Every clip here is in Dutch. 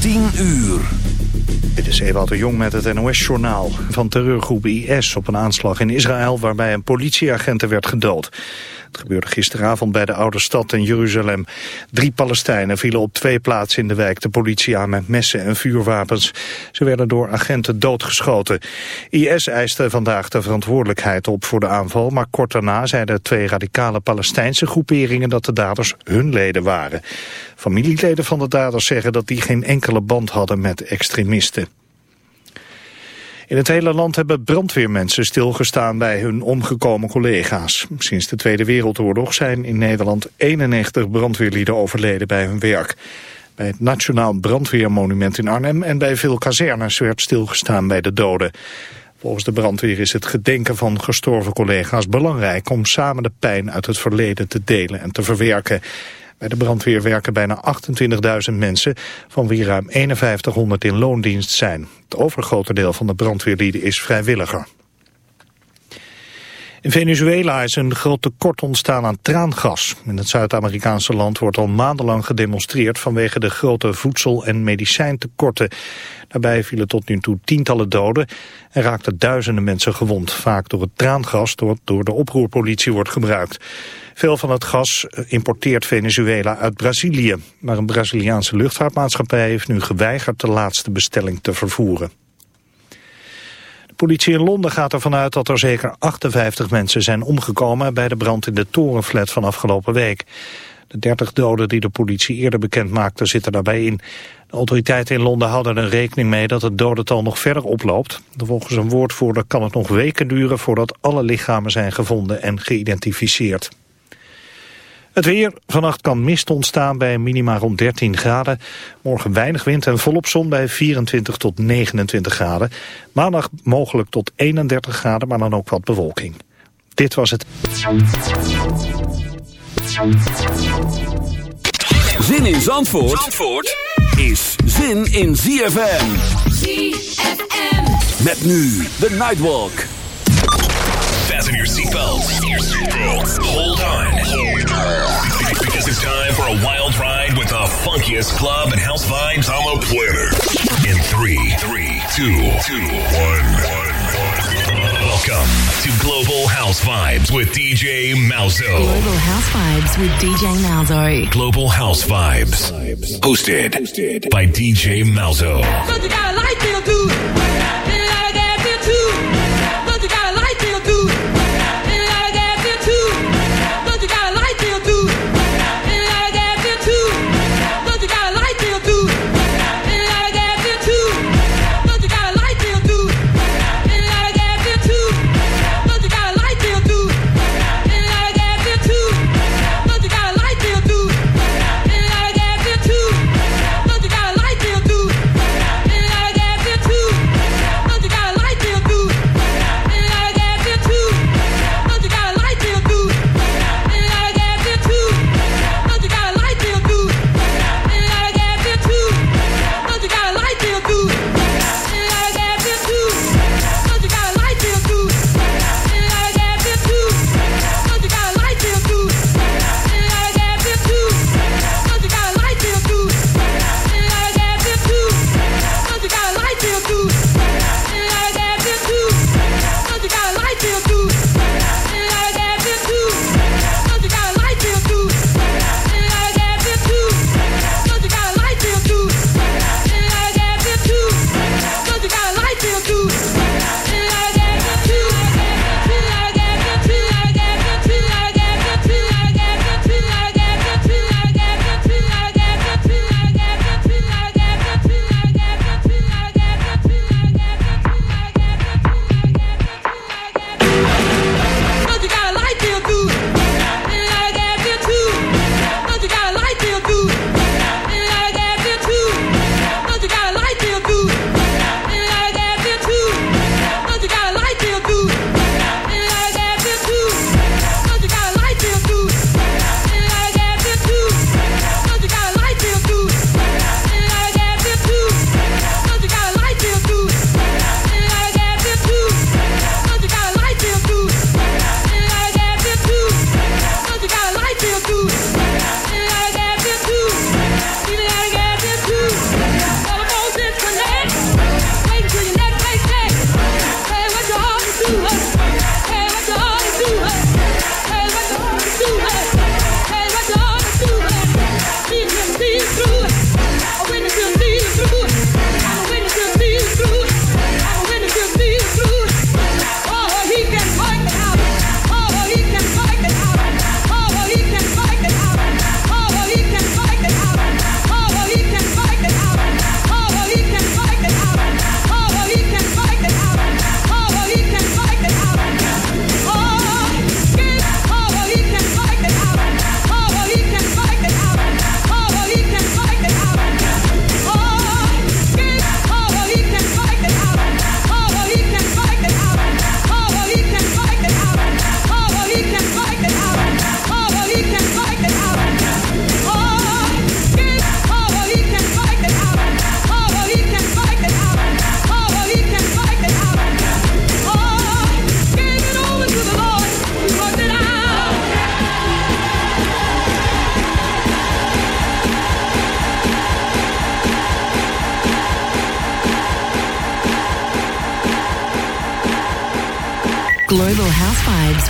10 uur. Dit is Ewout de Jong met het NOS-journaal van terreurgroep IS op een aanslag in Israël waarbij een politieagent werd gedood. Het gebeurde gisteravond bij de oude stad in Jeruzalem. Drie Palestijnen vielen op twee plaatsen in de wijk de politie aan met messen en vuurwapens. Ze werden door agenten doodgeschoten. IS eiste vandaag de verantwoordelijkheid op voor de aanval, maar kort daarna zeiden twee radicale Palestijnse groeperingen dat de daders hun leden waren. Familieleden van de daders zeggen dat die geen enkele band hadden met extremisten. In het hele land hebben brandweermensen stilgestaan bij hun omgekomen collega's. Sinds de Tweede Wereldoorlog zijn in Nederland 91 brandweerlieden overleden bij hun werk. Bij het Nationaal Brandweermonument in Arnhem en bij veel kazernes werd stilgestaan bij de doden. Volgens de brandweer is het gedenken van gestorven collega's belangrijk om samen de pijn uit het verleden te delen en te verwerken. Bij de brandweer werken bijna 28.000 mensen, van wie ruim 5100 in loondienst zijn. Het overgrote deel van de brandweerlieden is vrijwilliger. In Venezuela is een groot tekort ontstaan aan traangas. In het Zuid-Amerikaanse land wordt al maandenlang gedemonstreerd vanwege de grote voedsel- en medicijntekorten. Daarbij vielen tot nu toe tientallen doden en raakten duizenden mensen gewond. Vaak door het traangas dat door de oproerpolitie wordt gebruikt. Veel van het gas importeert Venezuela uit Brazilië. Maar een Braziliaanse luchtvaartmaatschappij heeft nu geweigerd de laatste bestelling te vervoeren. Politie in Londen gaat ervan uit dat er zeker 58 mensen zijn omgekomen bij de brand in de torenflat van afgelopen week. De 30 doden die de politie eerder bekend maakte zitten daarbij in. De autoriteiten in Londen houden er rekening mee dat het dodental nog verder oploopt. Volgens een woordvoerder kan het nog weken duren voordat alle lichamen zijn gevonden en geïdentificeerd. Het weer. Vannacht kan mist ontstaan bij minima rond 13 graden. Morgen weinig wind en volop zon bij 24 tot 29 graden. Maandag mogelijk tot 31 graden, maar dan ook wat bewolking. Dit was het. Zin in Zandvoort, Zandvoort is zin in ZFM. ZFM. Met nu de Nightwalk. Fasten your seatbelts. Hold on. Because it's time for a wild ride with the funkiest club and house vibes on the planet. In three, three, two, two, one, one, one. Welcome to Global House Vibes with DJ Malzo. Global House Vibes with DJ Malzo. Global House Vibes. Hosted by DJ Malzo. But you got a light bill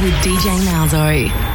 with DJ Malzo.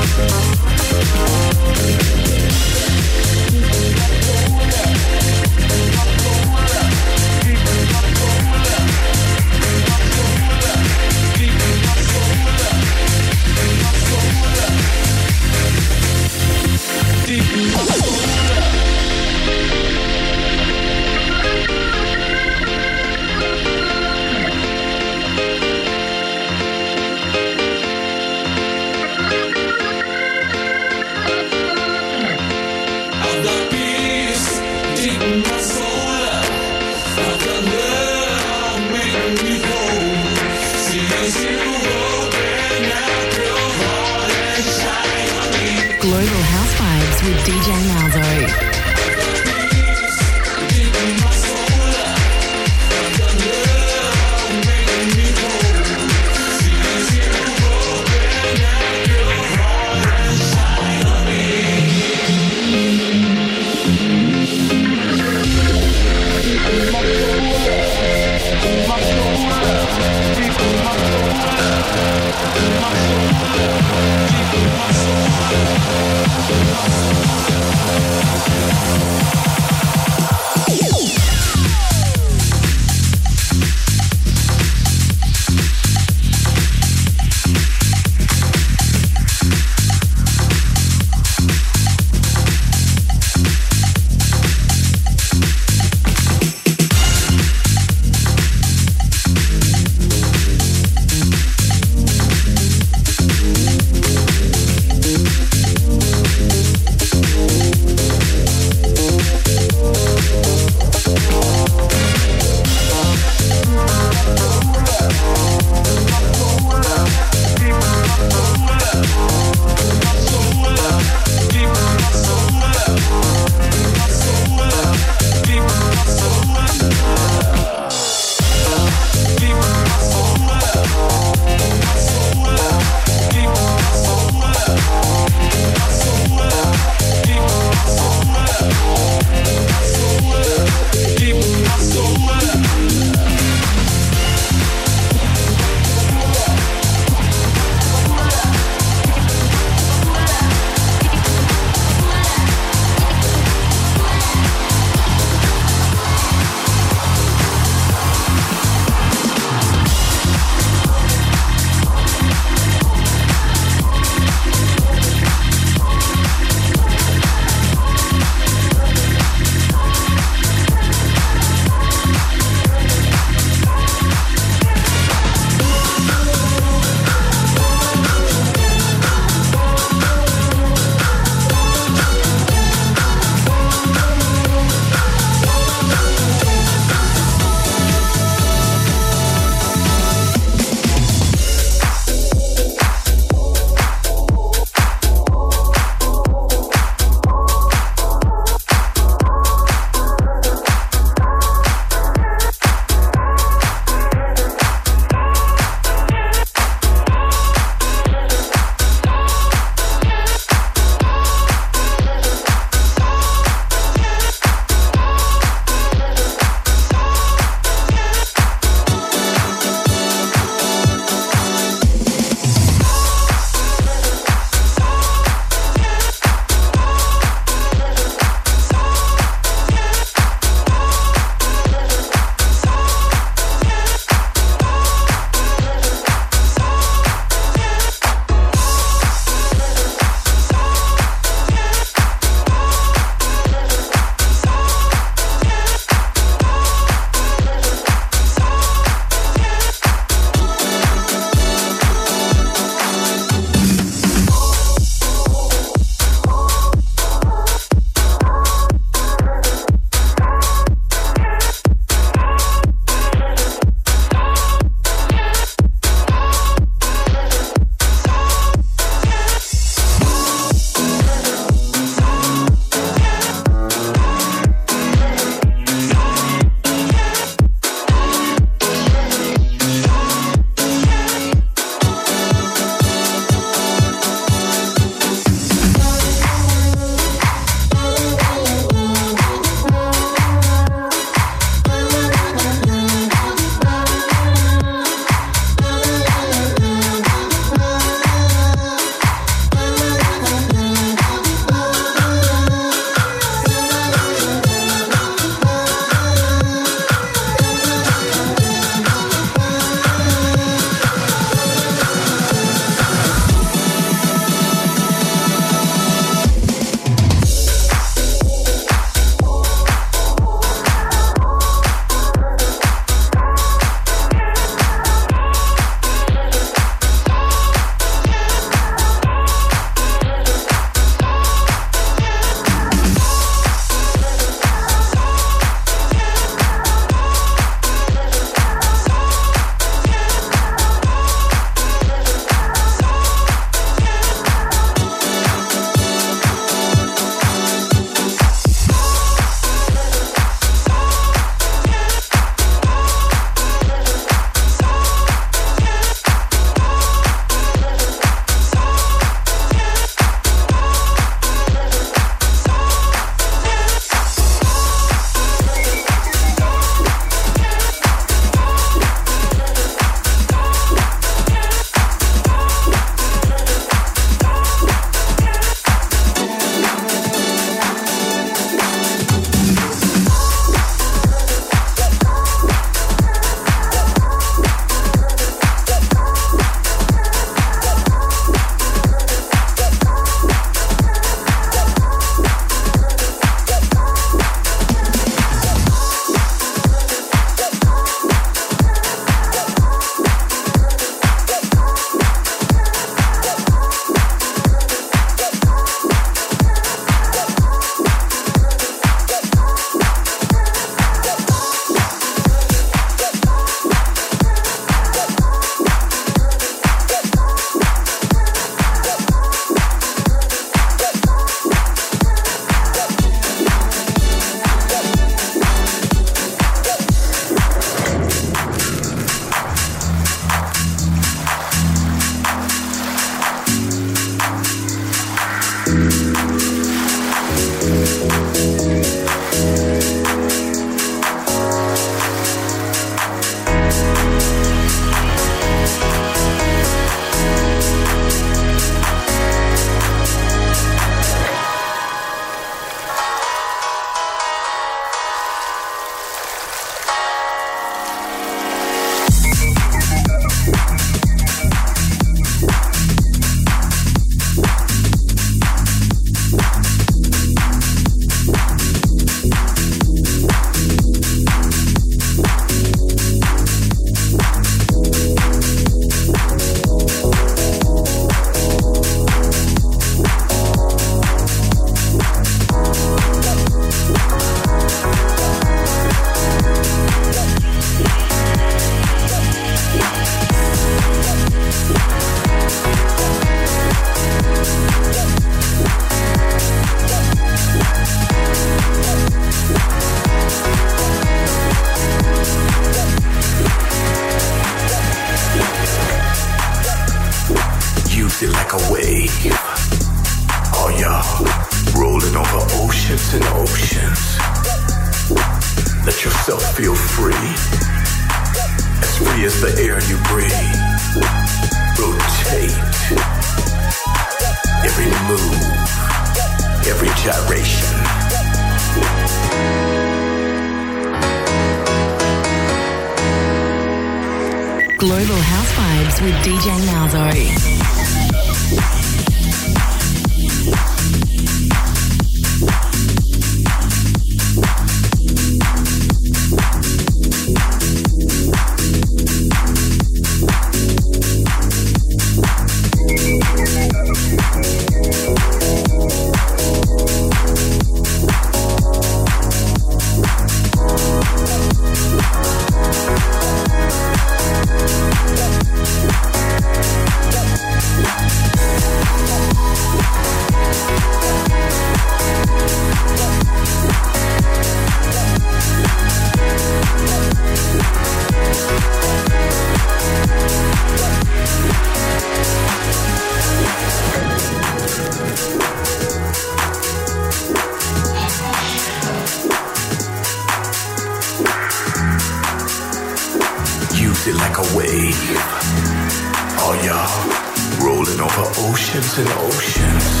seas and oceans.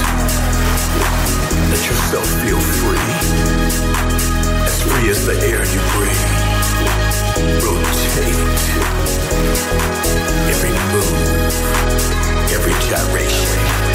Let yourself feel free, as free as the air you breathe. Rotate every move, every gyration.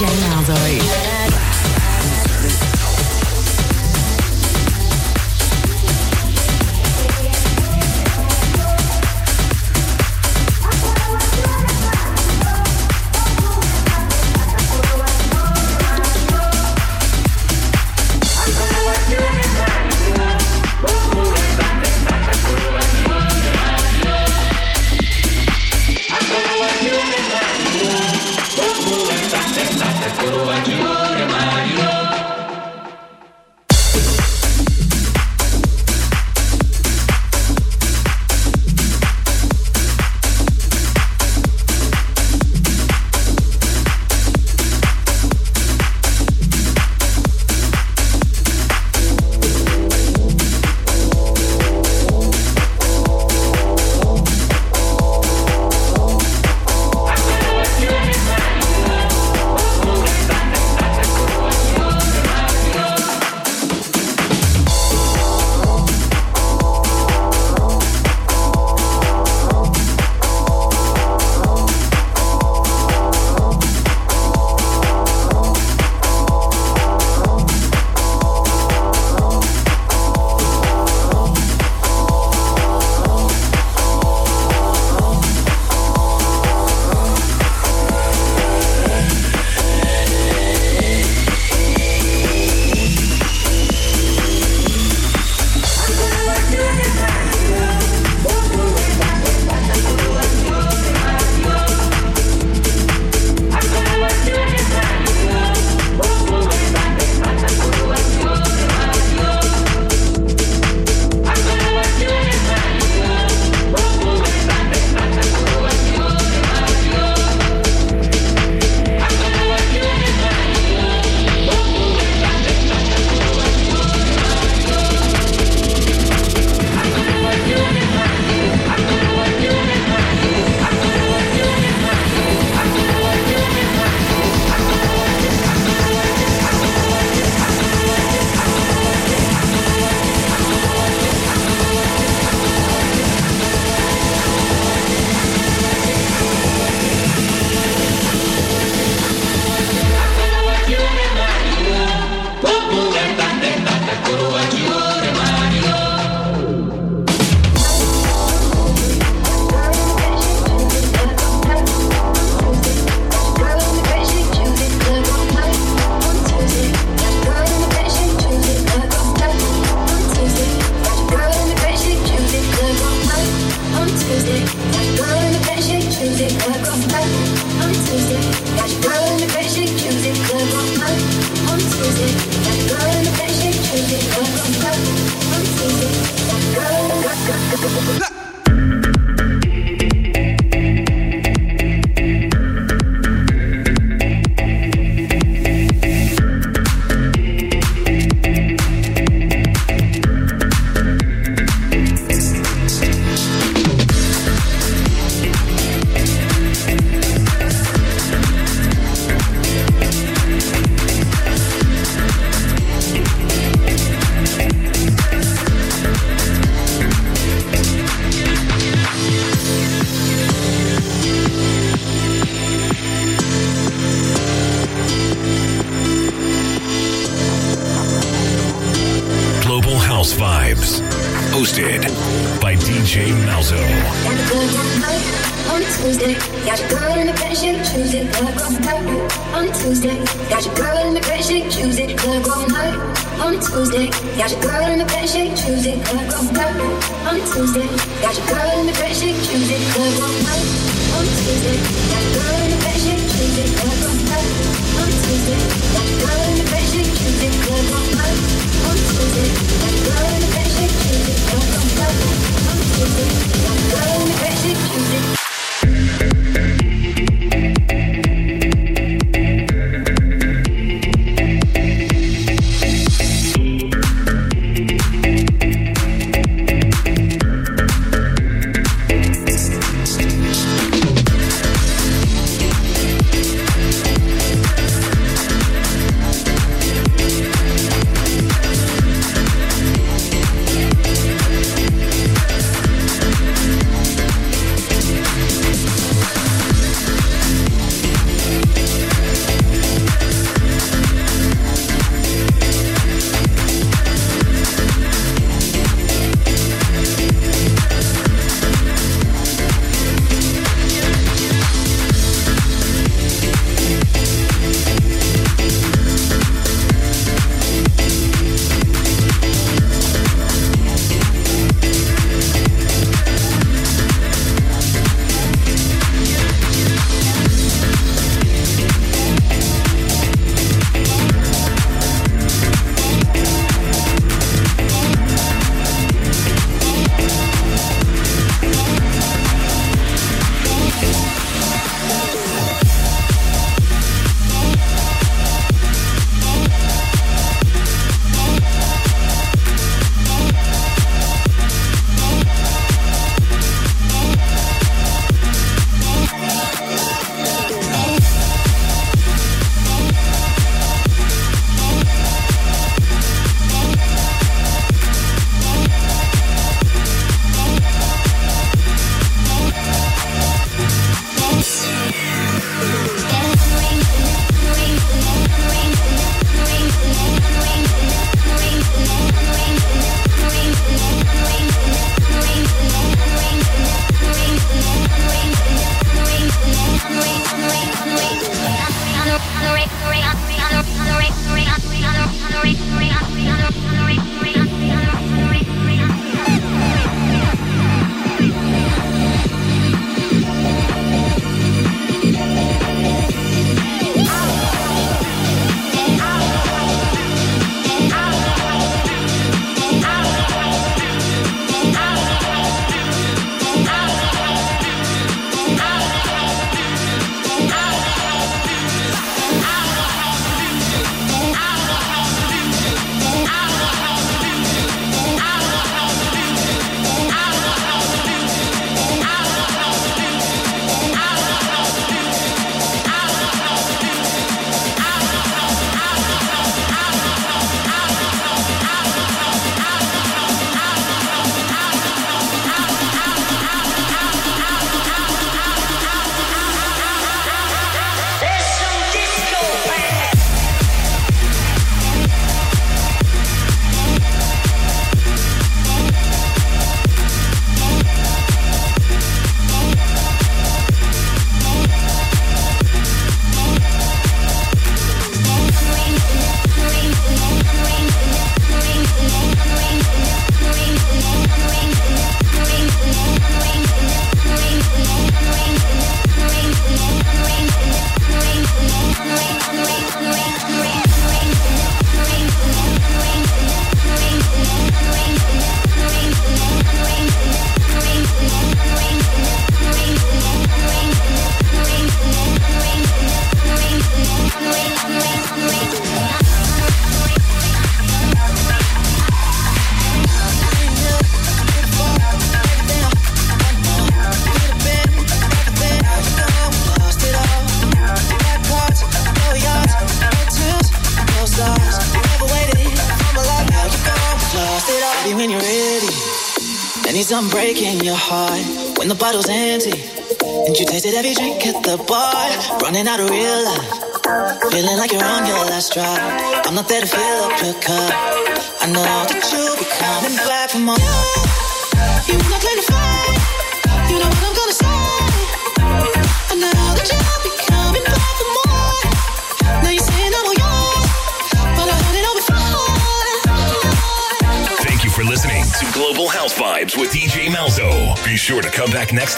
DJ Malzo. DJ Malzo. On Tuesday, got your girl in the bed, she choose it, club go night. On Tuesday, got your girl in the bed, she choose it, club go night. On Tuesday, got your girl in the bed, she choose it, club go night. On Tuesday, got your girl in the bed, choose it, club go night. On Tuesday, got your girl in the bed, choose it, club go night. On Tuesday, got your girl in the bed, choose it, club night. On Tuesday, One